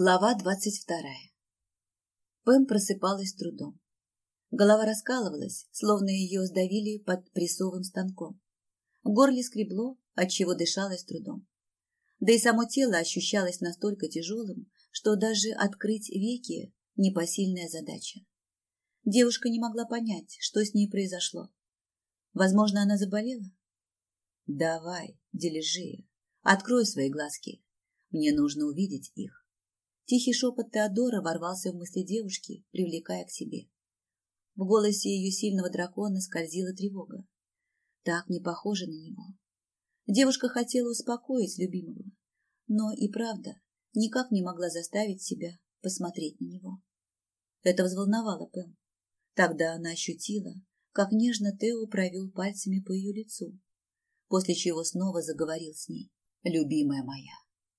Глава двадцать вторая. Пэм просыпалась трудом. Голова раскалывалась, словно ее сдавили под прессовым станком. Горле скребло, отчего дышалось трудом. Да и само тело ощущалось настолько тяжелым, что даже открыть веки – непосильная задача. Девушка не могла понять, что с ней произошло. Возможно, она заболела? «Давай, Дележия, открой свои глазки. Мне нужно увидеть их». Тихий шепот Теодора ворвался в мысли девушки, привлекая к себе. В голосе ее сильного дракона скользила тревога. Так не похоже на него. Девушка хотела успокоить любимого, но и правда никак не могла заставить себя посмотреть на него. Это взволновало Пэм. Тогда она ощутила, как нежно Тео провел пальцами по ее лицу, после чего снова заговорил с ней. «Любимая моя,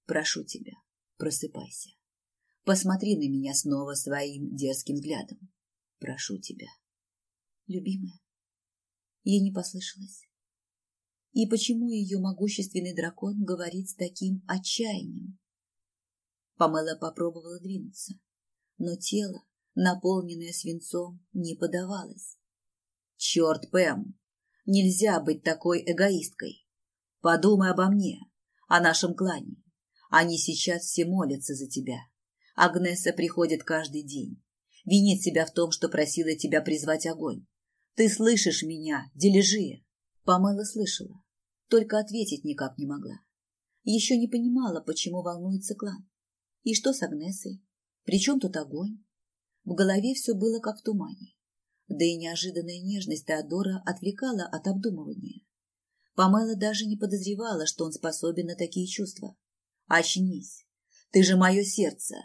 прошу тебя, просыпайся. Посмотри на меня снова своим дерзким взглядом. Прошу тебя. Любимая. Ей не послышалось. И почему ее могущественный дракон говорит с таким отчаянием? Памела попробовала двинуться, но тело, наполненное свинцом, не подавалось. Черт, Пэм, нельзя быть такой эгоисткой. Подумай обо мне, о нашем клане. Они сейчас все молятся за тебя. Агнеса приходит каждый день. Винит себя в том, что просила тебя призвать огонь. Ты слышишь меня, Дележия? Памела слышала, только ответить никак не могла. Еще не понимала, почему волнуется клан. И что с Агнесой? Причем тут огонь? В голове все было как в тумане. Да и неожиданная нежность Теодора отвлекала от обдумывания. Памела даже не подозревала, что он способен на такие чувства. «Очнись! Ты же мое сердце!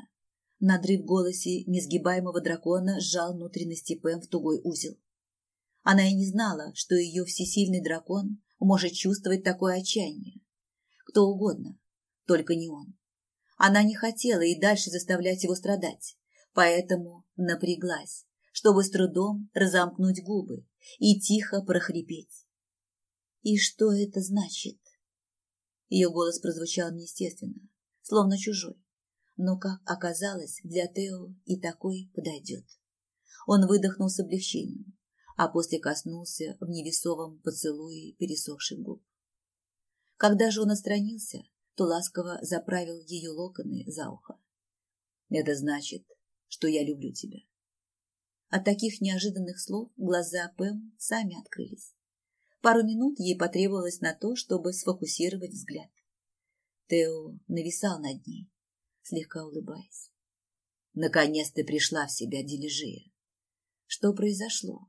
Надрыв в голосе несгибаемого дракона сжал внутренности Пэм в тугой узел. Она и не знала, что ее всесильный дракон может чувствовать такое отчаяние. Кто угодно, только не он. Она не хотела и дальше заставлять его страдать, поэтому напряглась, чтобы с трудом разомкнуть губы и тихо прохрипеть. «И что это значит?» Ее голос прозвучал неестественно, словно чужой но, как оказалось, для Тео и такой подойдет. Он выдохнул с облегчением, а после коснулся в невесовом поцелуе пересохших губ. Когда же он отстранился, то ласково заправил ее локоны за ухо. «Это значит, что я люблю тебя». От таких неожиданных слов глаза Пэм сами открылись. Пару минут ей потребовалось на то, чтобы сфокусировать взгляд. Тео нависал над ней, слегка улыбаясь. Наконец ты пришла в себя, Дележия. Что произошло?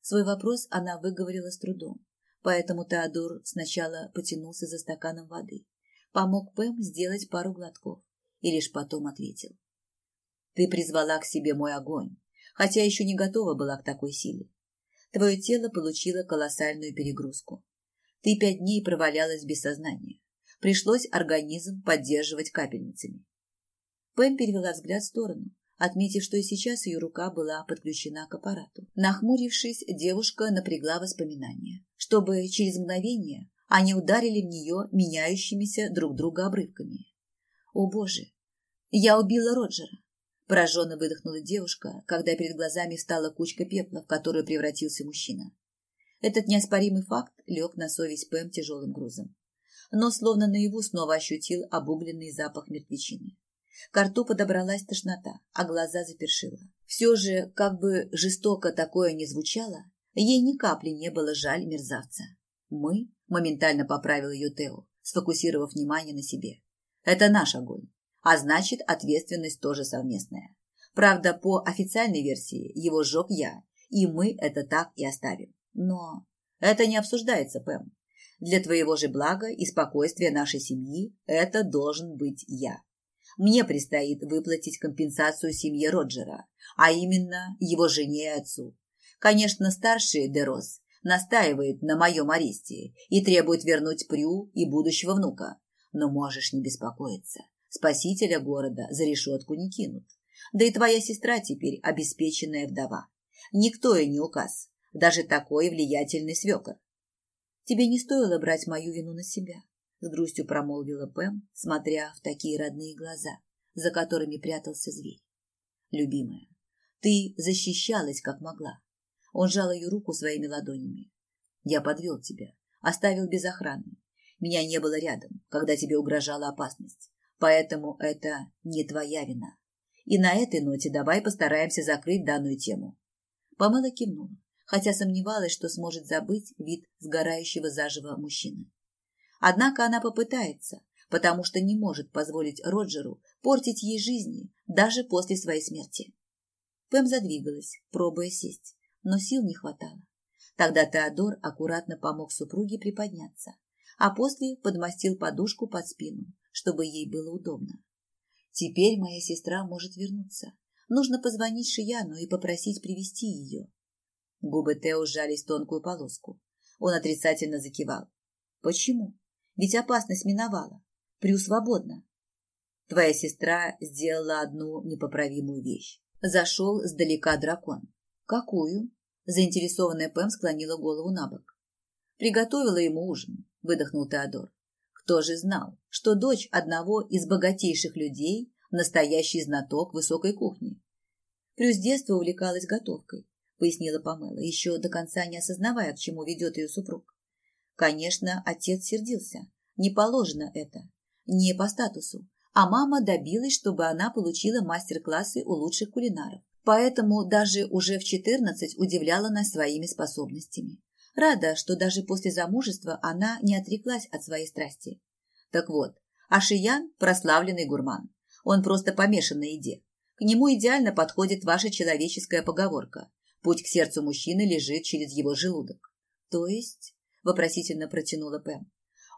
Свой вопрос она выговорила с трудом, поэтому Теодор сначала потянулся за стаканом воды, помог Пэм сделать пару глотков и лишь потом ответил. Ты призвала к себе мой огонь, хотя еще не готова была к такой силе. Твое тело получило колоссальную перегрузку. Ты пять дней провалялась без сознания. Пришлось организм поддерживать капельницами. Пэм перевела взгляд в сторону, отметив, что и сейчас ее рука была подключена к аппарату. Нахмурившись, девушка напрягла воспоминания, чтобы через мгновение они ударили в нее меняющимися друг друга обрывками. «О, Боже! Я убила Роджера!» Пораженно выдохнула девушка, когда перед глазами встала кучка пепла, в которую превратился мужчина. Этот неоспоримый факт лег на совесть Пэм тяжелым грузом. Но словно наяву снова ощутил обугленный запах мертвечины. К рту подобралась тошнота, а глаза запершила. Все же, как бы жестоко такое ни звучало, ей ни капли не было жаль мерзавца. «Мы?» – моментально поправил ее Тео, сфокусировав внимание на себе. «Это наш огонь, а значит, ответственность тоже совместная. Правда, по официальной версии его сжег я, и мы это так и оставим. Но это не обсуждается, Пэм. Для твоего же блага и спокойствия нашей семьи это должен быть я мне предстоит выплатить компенсацию семье Роджера, а именно его жене и отцу. Конечно, старший Дерос настаивает на моем аресте и требует вернуть Прю и будущего внука. Но можешь не беспокоиться. Спасителя города за решетку не кинут. Да и твоя сестра теперь обеспеченная вдова. Никто и не указ, даже такой влиятельный свекор. Тебе не стоило брать мою вину на себя с грустью промолвила Пэм, смотря в такие родные глаза, за которыми прятался зверь. Любимая, ты защищалась как могла. Он жал ее руку своими ладонями. Я подвел тебя, оставил без охраны. Меня не было рядом, когда тебе угрожала опасность. Поэтому это не твоя вина. И на этой ноте давай постараемся закрыть данную тему. Памела кивнула, хотя сомневалась, что сможет забыть вид сгорающего заживо мужчины. Однако она попытается, потому что не может позволить Роджеру портить ей жизни даже после своей смерти. Пэм задвигалась, пробуя сесть, но сил не хватало. Тогда Теодор аккуратно помог супруге приподняться, а после подмастил подушку под спину, чтобы ей было удобно. Теперь моя сестра может вернуться. Нужно позвонить Шияну и попросить привести ее. Губы Тео сжались в тонкую полоску. Он отрицательно закивал. Почему? Ведь опасность миновала. Прю свободна. Твоя сестра сделала одну непоправимую вещь. Зашел сдалека дракон. Какую? Заинтересованная Пэм склонила голову на бок. Приготовила ему ужин, выдохнул Теодор. Кто же знал, что дочь одного из богатейших людей – настоящий знаток высокой кухни? Прю с детства увлекалась готовкой, пояснила Памела, еще до конца не осознавая, к чему ведет ее супруг. Конечно, отец сердился. Не положено это. Не по статусу. А мама добилась, чтобы она получила мастер-классы у лучших кулинаров. Поэтому даже уже в 14 удивляла нас своими способностями. Рада, что даже после замужества она не отреклась от своей страсти. Так вот, Ашиян – прославленный гурман. Он просто помешан на еде. К нему идеально подходит ваша человеческая поговорка. Путь к сердцу мужчины лежит через его желудок. То есть, вопросительно протянула Пэм.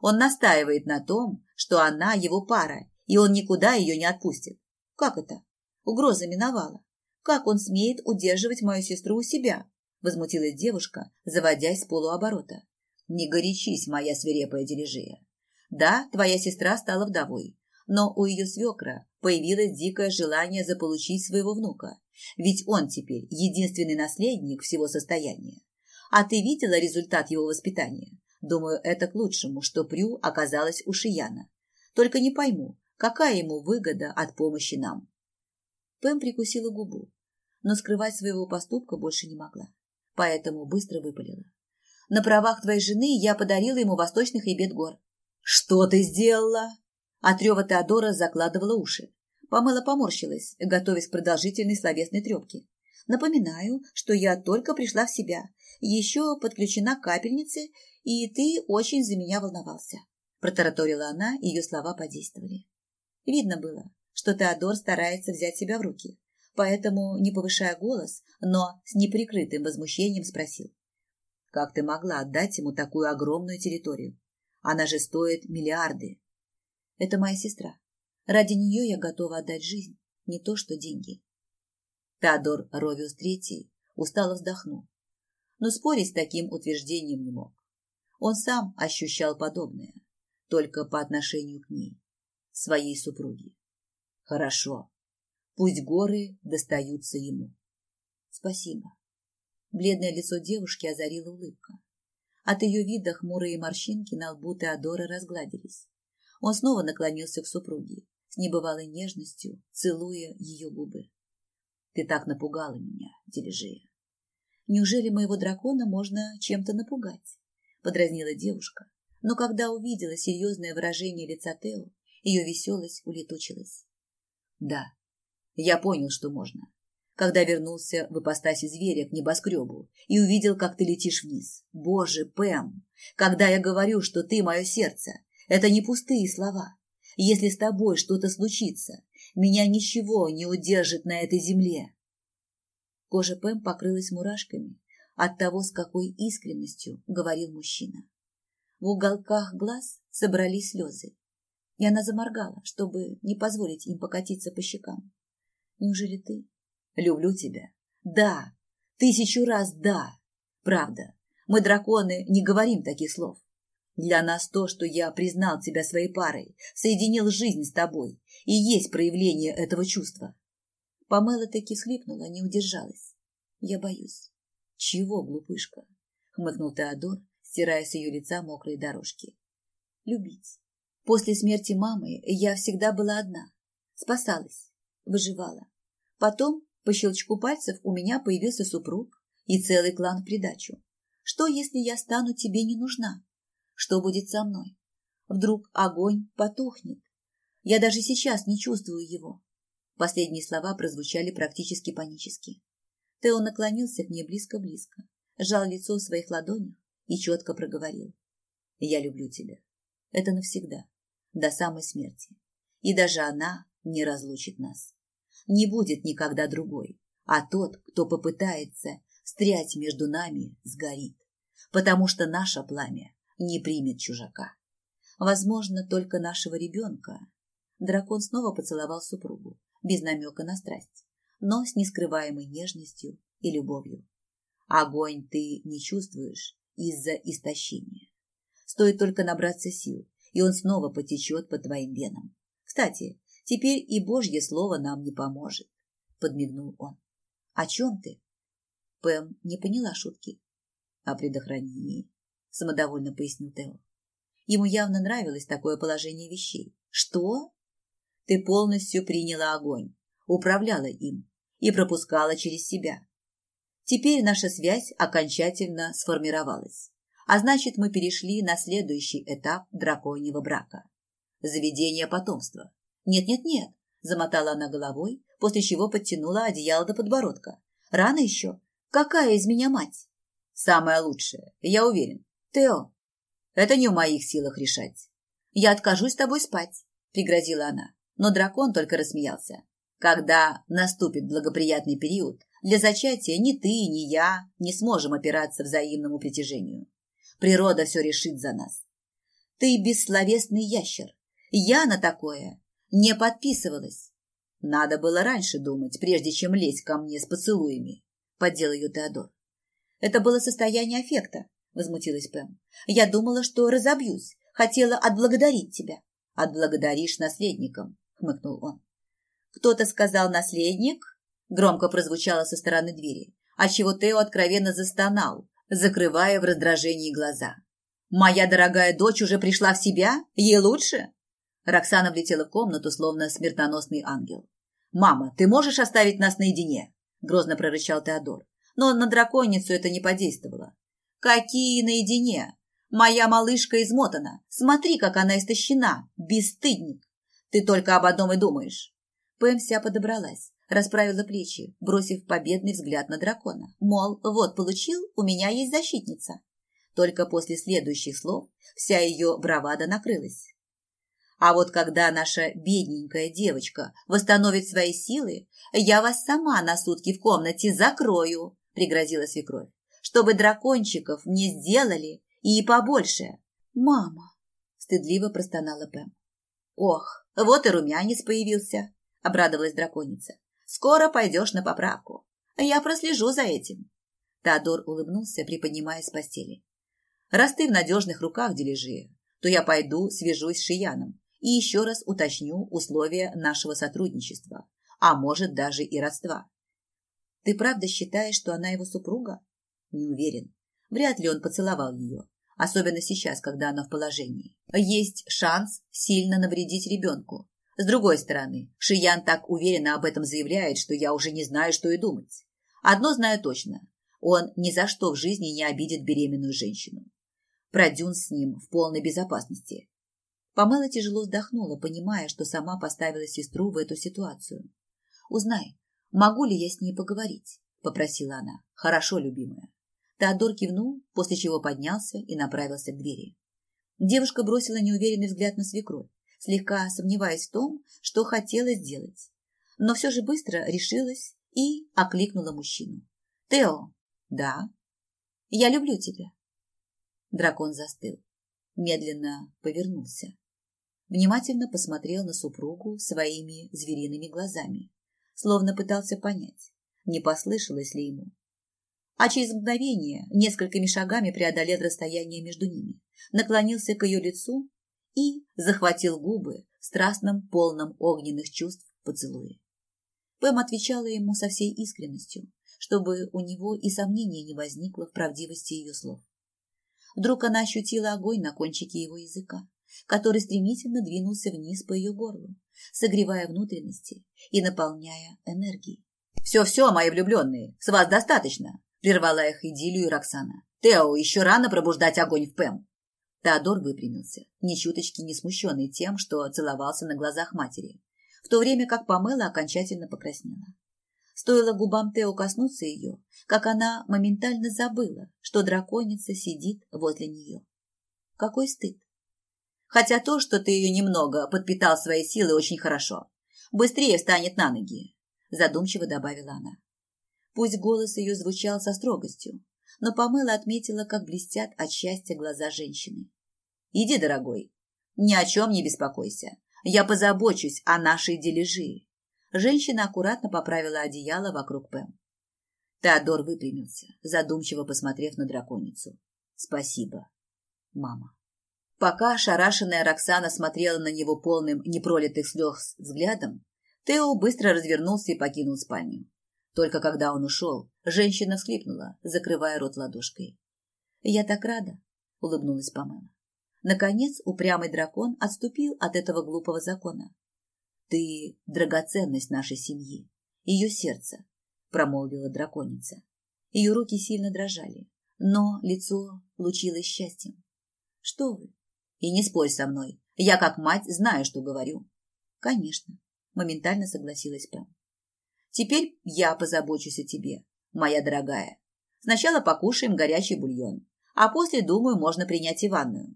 Он настаивает на том, что она его пара, и он никуда ее не отпустит. Как это? Угроза миновала. Как он смеет удерживать мою сестру у себя? Возмутилась девушка, заводясь с полуоборота. Не горячись, моя свирепая дирижея. Да, твоя сестра стала вдовой, но у ее свекра появилось дикое желание заполучить своего внука, ведь он теперь единственный наследник всего состояния. А ты видела результат его воспитания? Думаю, это к лучшему, что Прю оказалась у Шияна. Только не пойму, какая ему выгода от помощи нам. Пэм прикусила губу, но скрывать своего поступка больше не могла, поэтому быстро выпалила. На правах твоей жены я подарила ему восточных ребят гор. Что ты сделала? От рева Теодора закладывала уши. Помыла поморщилась, готовясь к продолжительной словесной трепке. Напоминаю, что я только пришла в себя, еще подключена к капельнице, и ты очень за меня волновался. Протараторила она, ее слова подействовали. Видно было, что Теодор старается взять себя в руки, поэтому, не повышая голос, но с неприкрытым возмущением спросил. «Как ты могла отдать ему такую огромную территорию? Она же стоит миллиарды». «Это моя сестра. Ради нее я готова отдать жизнь, не то что деньги». Теодор Ровиус III устало вздохнул, но спорить с таким утверждением не мог. Он сам ощущал подобное, только по отношению к ней, своей супруге. Хорошо, пусть горы достаются ему. Спасибо. Бледное лицо девушки озарила улыбка. От ее вида хмурые морщинки на лбу Теодора разгладились. Он снова наклонился к супруге, с небывалой нежностью, целуя ее губы. Ты так напугала меня, Дележея. Неужели моего дракона можно чем-то напугать? Подразнила девушка, но когда увидела серьезное выражение лица Тео, ее веселость улетучилась. Да, я понял, что можно. Когда вернулся в ипостаси зверя к небоскребу и увидел, как ты летишь вниз. Боже, Пэм, когда я говорю, что ты мое сердце, это не пустые слова. Если с тобой что-то случится, меня ничего не удержит на этой земле. Кожа Пэм покрылась мурашками от того, с какой искренностью говорил мужчина. В уголках глаз собрались слезы, и она заморгала, чтобы не позволить им покатиться по щекам. «Неужели ты?» «Люблю тебя». «Да, тысячу раз да. Правда, мы, драконы, не говорим таких слов. Для нас то, что я признал тебя своей парой, соединил жизнь с тобой, и есть проявление этого чувства. Памела таки схлипнула, не удержалась. Я боюсь. Чего, глупышка? Хмыкнул Теодор, стирая с ее лица мокрые дорожки. Любить. После смерти мамы я всегда была одна. Спасалась, выживала. Потом, по щелчку пальцев, у меня появился супруг и целый клан в придачу. Что, если я стану тебе не нужна? Что будет со мной? Вдруг огонь потухнет. Я даже сейчас не чувствую его. Последние слова прозвучали практически панически. Тео наклонился к ней близко-близко, сжал лицо в своих ладонях и четко проговорил. «Я люблю тебя. Это навсегда, до самой смерти. И даже она не разлучит нас. Не будет никогда другой, а тот, кто попытается встрять между нами, сгорит, потому что наше пламя не примет чужака. Возможно, только нашего ребенка. Дракон снова поцеловал супругу, без намека на страсть, но с нескрываемой нежностью и любовью. Огонь ты не чувствуешь из-за истощения. Стоит только набраться сил, и он снова потечет по твоим венам. Кстати, теперь и Божье слово нам не поможет, подмигнул он. О чем ты? Пэм не поняла шутки. О предохранении, самодовольно пояснил Тео. Ему явно нравилось такое положение вещей. Что? Ты полностью приняла огонь, управляла им и пропускала через себя. Теперь наша связь окончательно сформировалась. А значит, мы перешли на следующий этап драконьего брака. Заведение потомства. Нет-нет-нет, замотала она головой, после чего подтянула одеяло до подбородка. Рано еще. Какая из меня мать? Самая лучшая, я уверен. Тео, это не в моих силах решать. Я откажусь с тобой спать, пригрозила она. Но дракон только рассмеялся. Когда наступит благоприятный период, для зачатия ни ты, ни я не сможем опираться взаимному притяжению. Природа все решит за нас. Ты бессловесный ящер. Я на такое не подписывалась. Надо было раньше думать, прежде чем лезть ко мне с поцелуями, поддел ее Теодор. Это было состояние аффекта, — возмутилась Пэм. «Я думала, что разобьюсь. Хотела отблагодарить тебя». «Отблагодаришь наследником», — хмыкнул он. «Кто-то сказал наследник?» — громко прозвучало со стороны двери, отчего Тео откровенно застонал, закрывая в раздражении глаза. «Моя дорогая дочь уже пришла в себя? Ей лучше?» Роксана влетела в комнату, словно смертоносный ангел. «Мама, ты можешь оставить нас наедине?» — грозно прорычал Теодор. Но на драконицу это не подействовало. Какие наедине? Моя малышка измотана. Смотри, как она истощена. Бесстыдник. Ты только об одном и думаешь. Пэм вся подобралась, расправила плечи, бросив победный взгляд на дракона. Мол, вот получил, у меня есть защитница. Только после следующих слов вся ее бравада накрылась. А вот когда наша бедненькая девочка восстановит свои силы, я вас сама на сутки в комнате закрою, пригрозила свекровь чтобы дракончиков мне сделали и побольше. Мама, стыдливо простонала Пэм. Ох, вот и румянец появился, обрадовалась драконица. Скоро пойдешь на поправку. Я прослежу за этим. Теодор улыбнулся, приподнимаясь с постели. Раз ты в надежных руках, Дележия, то я пойду свяжусь с Шияном и еще раз уточню условия нашего сотрудничества, а может даже и родства. Ты правда считаешь, что она его супруга? Не уверен. Вряд ли он поцеловал ее, особенно сейчас, когда она в положении. Есть шанс сильно навредить ребенку. С другой стороны, Шиян так уверенно об этом заявляет, что я уже не знаю, что и думать. Одно знаю точно. Он ни за что в жизни не обидит беременную женщину. Продюн с ним в полной безопасности. Помела тяжело вздохнула, понимая, что сама поставила сестру в эту ситуацию. «Узнай, могу ли я с ней поговорить?» – попросила она. «Хорошо, любимая. Теодор кивнул, после чего поднялся и направился к двери. Девушка бросила неуверенный взгляд на свекровь, слегка сомневаясь в том, что хотела сделать. Но все же быстро решилась и окликнула мужчину. «Тео!» «Да?» «Я люблю тебя!» Дракон застыл, медленно повернулся. Внимательно посмотрел на супругу своими звериными глазами, словно пытался понять, не послышалось ли ему, а через мгновение несколькими шагами преодолел расстояние между ними, наклонился к ее лицу и захватил губы в страстном, полном огненных чувств поцелуя. Пэм отвечала ему со всей искренностью, чтобы у него и сомнения не возникло в правдивости ее слов. Вдруг она ощутила огонь на кончике его языка, который стремительно двинулся вниз по ее горлу, согревая внутренности и наполняя энергией. «Все-все, мои влюбленные, с вас достаточно!» – прервала их идиллию Роксана. «Тео, еще рано пробуждать огонь в Пэм!» Теодор выпрямился, ни чуточки не смущенный тем, что целовался на глазах матери, в то время как Памела окончательно покраснела. Стоило губам Тео коснуться ее, как она моментально забыла, что драконица сидит возле нее. Какой стыд! Хотя то, что ты ее немного подпитал своей силой, очень хорошо. Быстрее встанет на ноги, задумчиво добавила она. Пусть голос ее звучал со строгостью, но Памела отметила, как блестят от счастья глаза женщины. «Иди, дорогой, ни о чем не беспокойся. Я позабочусь о нашей дележи. Женщина аккуратно поправила одеяло вокруг Пэм. Теодор выпрямился, задумчиво посмотрев на драконицу. «Спасибо, мама». Пока ошарашенная Роксана смотрела на него полным непролитых слез взглядом, Тео быстро развернулся и покинул спальню. Только когда он ушел, женщина всхлипнула, закрывая рот ладошкой. «Я так рада», — улыбнулась Памела. Наконец упрямый дракон отступил от этого глупого закона. Ты — драгоценность нашей семьи, ее сердце, — промолвила драконица. Ее руки сильно дрожали, но лицо лучилось счастьем. Что вы? И не спорь со мной. Я, как мать, знаю, что говорю. Конечно, моментально согласилась Пэм. Теперь я позабочусь о тебе, моя дорогая. Сначала покушаем горячий бульон, а после, думаю, можно принять и ванную.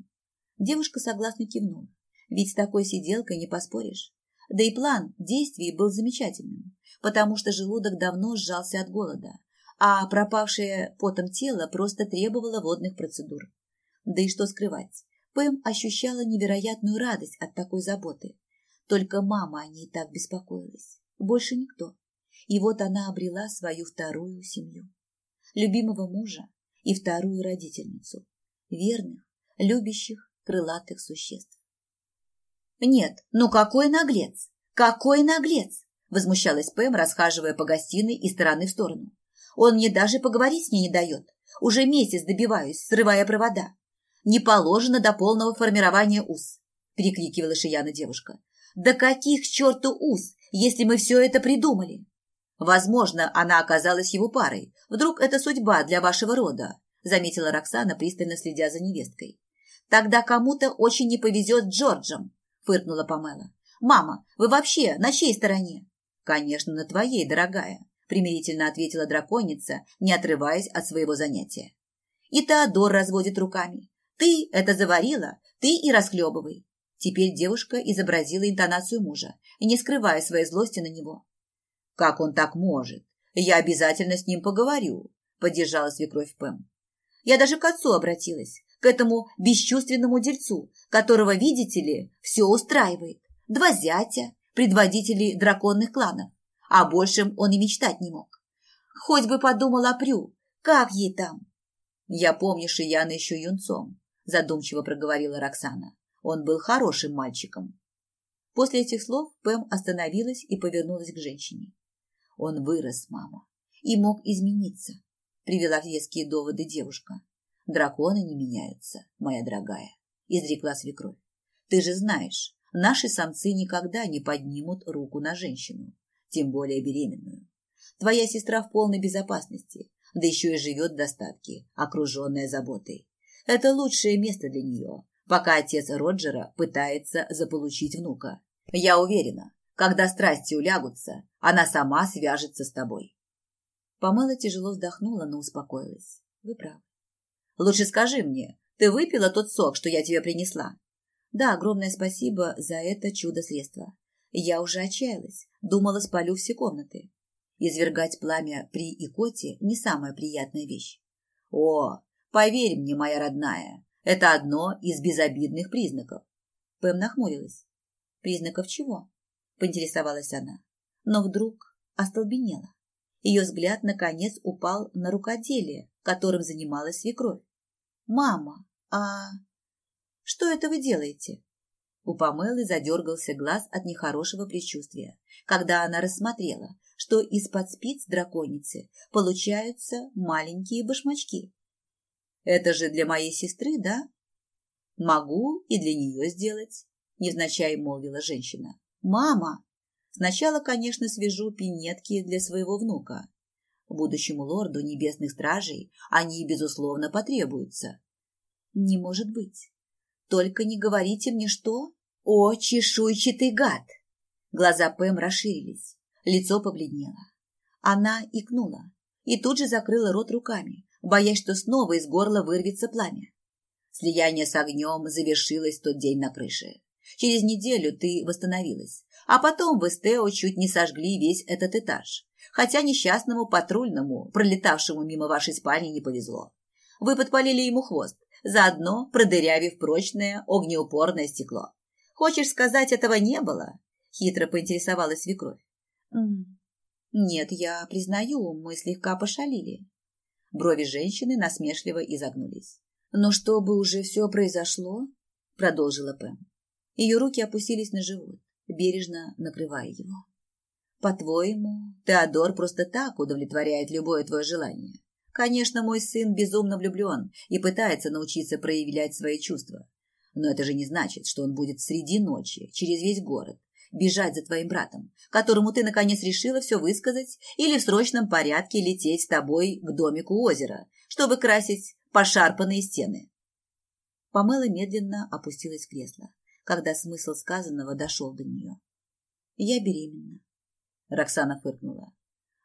Девушка согласно кивнула, ведь с такой сиделкой не поспоришь. Да и план действий был замечательным, потому что желудок давно сжался от голода, а пропавшее потом тело просто требовало водных процедур. Да и что скрывать, Пэм ощущала невероятную радость от такой заботы. Только мама о ней так беспокоилась, больше никто. И вот она обрела свою вторую семью. Любимого мужа и вторую родительницу. Верных, любящих, крылатых существ. «Нет, ну какой наглец! Какой наглец!» Возмущалась Пэм, расхаживая по гостиной из стороны в сторону. «Он мне даже поговорить с ней не дает. Уже месяц добиваюсь, срывая провода. Не положено до полного формирования уз», перекрикивала Шияна девушка. «Да каких черту уз, если мы все это придумали?» «Возможно, она оказалась его парой. Вдруг это судьба для вашего рода», заметила Роксана, пристально следя за невесткой. «Тогда кому-то очень не повезет Джорджем фыркнула Памела. «Мама, вы вообще на чьей стороне?» «Конечно, на твоей, дорогая», примирительно ответила драконица, не отрываясь от своего занятия. И Теодор разводит руками. «Ты это заварила, ты и расхлебывай». Теперь девушка изобразила интонацию мужа, не скрывая своей злости на него. «Как он так может? Я обязательно с ним поговорю», — поддержала свекровь Пэм. «Я даже к отцу обратилась к этому бесчувственному дельцу, которого, видите ли, все устраивает. Два зятя, предводители драконных кланов. А большем он и мечтать не мог. Хоть бы подумал о Прю, как ей там? Я помню Шияна еще юнцом, задумчиво проговорила Роксана. Он был хорошим мальчиком. После этих слов Пэм остановилась и повернулась к женщине. Он вырос, мама, и мог измениться, привела веские доводы девушка. Драконы не меняются, моя дорогая, изрекла свекровь. Ты же знаешь, наши самцы никогда не поднимут руку на женщину, тем более беременную. Твоя сестра в полной безопасности, да еще и живет в достатке, окруженная заботой. Это лучшее место для нее, пока отец Роджера пытается заполучить внука. Я уверена, когда страсти улягутся, она сама свяжется с тобой. Помыла тяжело вздохнула, но успокоилась. Вы правы. Лучше скажи мне, ты выпила тот сок, что я тебе принесла? Да, огромное спасибо за это чудо-средство. Я уже отчаялась, думала, спалю все комнаты. Извергать пламя при икоте не самая приятная вещь. О, поверь мне, моя родная, это одно из безобидных признаков. Пэм нахмурилась. Признаков чего? Поинтересовалась она. Но вдруг остолбенела. Ее взгляд, наконец, упал на рукоделие, которым занималась свекровь. «Мама, а что это вы делаете?» У Памелы задергался глаз от нехорошего предчувствия, когда она рассмотрела, что из-под спиц драконицы получаются маленькие башмачки. «Это же для моей сестры, да?» Могу и для нее сделать, невзначай молвила женщина. Мама! Сначала, конечно, свяжу пинетки для своего внука. Будущему лорду небесных стражей они, безусловно, потребуются. Не может быть. Только не говорите мне, что... О, чешуйчатый гад! Глаза Пэм расширились, лицо побледнело. Она икнула и тут же закрыла рот руками, боясь, что снова из горла вырвется пламя. Слияние с огнем завершилось тот день на крыше. Через неделю ты восстановилась, а потом в Эстео чуть не сожгли весь этот этаж, хотя несчастному патрульному, пролетавшему мимо вашей спальни, не повезло. Вы подпалили ему хвост, заодно продырявив прочное огнеупорное стекло. Хочешь сказать, этого не было? Хитро поинтересовалась свекровь. Нет, я признаю, мы слегка пошалили. Брови женщины насмешливо изогнулись. Но чтобы уже все произошло, продолжила Пэм. Ее руки опустились на живот, бережно накрывая его. По-твоему, Теодор просто так удовлетворяет любое твое желание? Конечно, мой сын безумно влюблен и пытается научиться проявлять свои чувства. Но это же не значит, что он будет среди ночи, через весь город, бежать за твоим братом, которому ты, наконец, решила все высказать, или в срочном порядке лететь с тобой к домику озера, чтобы красить пошарпанные стены. Помела медленно опустилась в кресло, когда смысл сказанного дошел до нее. «Я беременна», — Роксана фыркнула.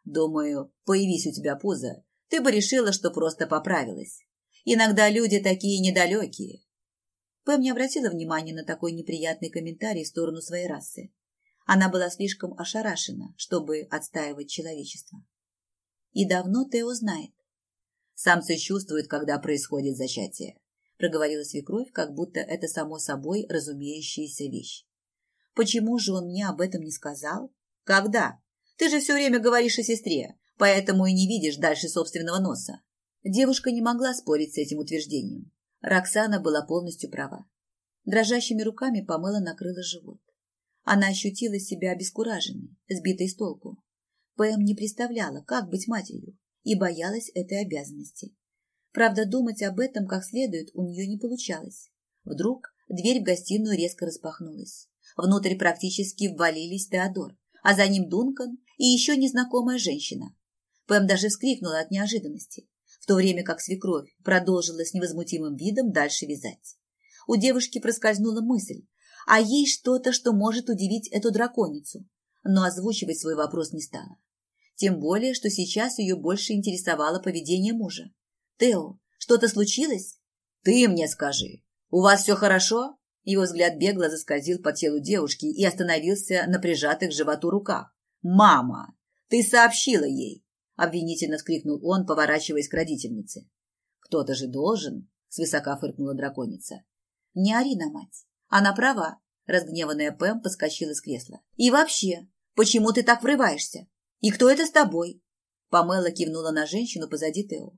«Думаю, появись у тебя пузо, ты бы решила, что просто поправилась. Иногда люди такие недалекие». Пэм не обратила внимания на такой неприятный комментарий в сторону своей расы. Она была слишком ошарашена, чтобы отстаивать человечество. И давно Тео знает. Самцы чувствуют, когда происходит зачатие, проговорила свекровь, как будто это само собой разумеющаяся вещь. Почему же он мне об этом не сказал? Когда? Ты же все время говоришь о сестре, поэтому и не видишь дальше собственного носа. Девушка не могла спорить с этим утверждением. Роксана была полностью права. Дрожащими руками помыла накрыла живот. Она ощутила себя обескураженной, сбитой с толку. Пэм не представляла, как быть матерью, и боялась этой обязанности. Правда, думать об этом как следует у нее не получалось. Вдруг дверь в гостиную резко распахнулась. Внутрь практически ввалились Теодор, а за ним Дункан и еще незнакомая женщина. Пэм даже вскрикнула от неожиданности, в то время как свекровь продолжила с невозмутимым видом дальше вязать. У девушки проскользнула мысль, а ей что-то, что может удивить эту драконицу, но озвучивать свой вопрос не стала. Тем более, что сейчас ее больше интересовало поведение мужа. «Тео, что-то случилось?» «Ты мне скажи, у вас все хорошо?» Его взгляд бегло заскользил по телу девушки и остановился на прижатых к животу руках. «Мама, ты сообщила ей!» – обвинительно вскрикнул он, поворачиваясь к родительнице. «Кто-то же должен!» – свысока фыркнула драконица. «Не ори на мать. Она права. Разгневанная Пэм подскочила с кресла. И вообще, почему ты так врываешься? И кто это с тобой? Памела кивнула на женщину позади Тео.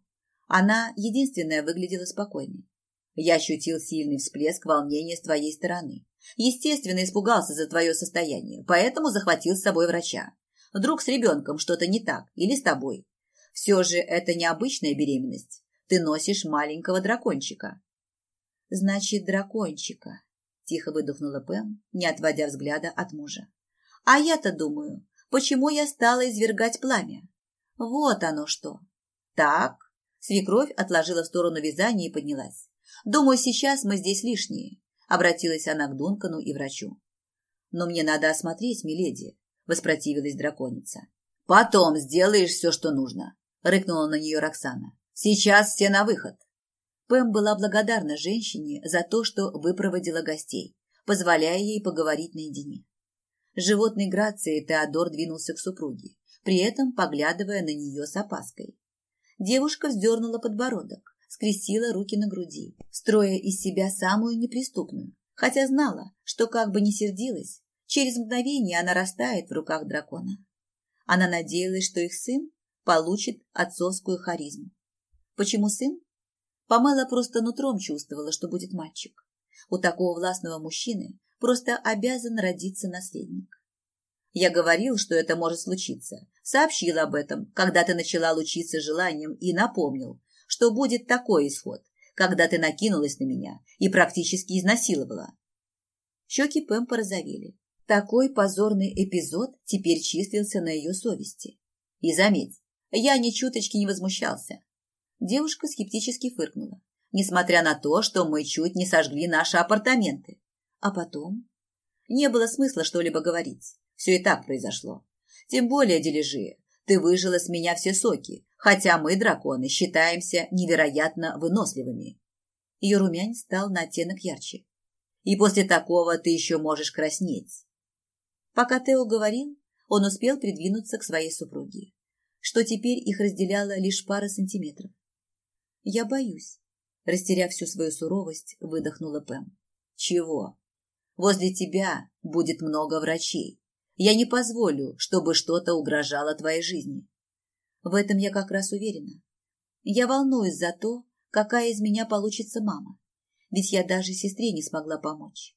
Она единственная выглядела спокойной. Я ощутил сильный всплеск волнения с твоей стороны. Естественно, испугался за твое состояние, поэтому захватил с собой врача. Вдруг с ребенком что-то не так или с тобой. Все же это необычная беременность. Ты носишь маленького дракончика. Значит, дракончика тихо выдохнула Пэм, не отводя взгляда от мужа. А я-то думаю, почему я стала извергать пламя? Вот оно что. Так, свекровь отложила в сторону вязание и поднялась. Думаю, сейчас мы здесь лишние, обратилась она к Дункану и врачу. Но мне надо осмотреть, миледи, воспротивилась драконица. Потом сделаешь все, что нужно, рыкнула на нее Роксана. Сейчас все на выход. Пэм была благодарна женщине за то, что выпроводила гостей, позволяя ей поговорить наедине. Животной грацией Теодор двинулся к супруге, при этом поглядывая на нее с опаской. Девушка вздернула подбородок, скрестила руки на груди, строя из себя самую неприступную, хотя знала, что как бы ни сердилась, через мгновение она растает в руках дракона. Она надеялась, что их сын получит отцовскую харизму. Почему сын? Памела просто нутром чувствовала, что будет мальчик. У такого властного мужчины просто обязан родиться наследник. Я говорил, что это может случиться. Сообщил об этом, когда ты начала лучиться желанием и напомнил, что будет такой исход. когда ты накинулась на меня и практически изнасиловала. Щеки Пэм порозовели. Такой позорный эпизод теперь числился на ее совести. И заметь, я ни чуточки не возмущался. Девушка скептически фыркнула, несмотря на то, что мы чуть не сожгли наши апартаменты. А потом? Не было смысла что-либо говорить. Все и так произошло. Тем более, Дележи, ты выжила с меня все соки, хотя мы, драконы, считаемся невероятно выносливыми. Ее румянец стал на оттенок ярче. И после такого ты еще можешь краснеть. Пока Тео говорил, он успел придвинуться к своей супруге, что теперь их разделяло лишь пара сантиметров. «Я боюсь», – растеряв всю свою суровость, выдохнула Пэм. «Чего? Возле тебя будет много врачей. Я не позволю, чтобы что-то угрожало твоей жизни. В этом я как раз уверена. Я волнуюсь за то, какая из меня получится мама. Ведь я даже сестре не смогла помочь.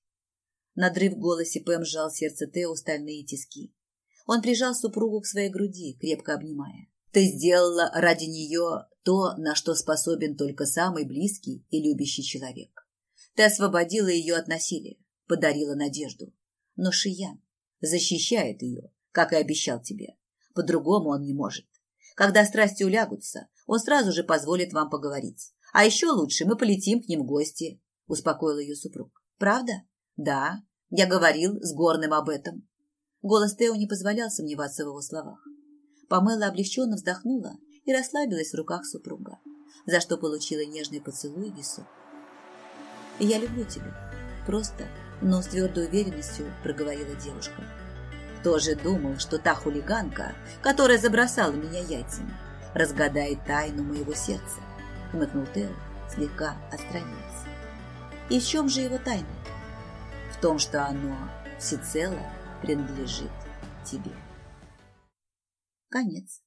Надрыв в голосе Пэм сжал сердце Тео стальные тиски. Он прижал супругу к своей груди, крепко обнимая. Ты сделала ради нее то, на что способен только самый близкий и любящий человек. Ты освободила ее от насилия, подарила надежду. Но Шиян защищает ее, как и обещал тебе. По-другому он не может. Когда страсти улягутся, он сразу же позволит вам поговорить. А еще лучше мы полетим к ним в гости, — успокоил ее супруг. Правда? Да, я говорил с Горным об этом. Голос Тео не позволял сомневаться в его словах. Памела облегченно вздохнула и расслабилась в руках супруга, за что получила нежный поцелуй в висок. «Я люблю тебя. Просто, но с твердой уверенностью проговорила девушка. Тоже думал, что та хулиганка, которая забросала меня яйцами, разгадает тайну моего сердца, хмыкнул Тео, слегка отстраняясь. И в чем же его тайна? В том, что оно всецело принадлежит тебе. Конец.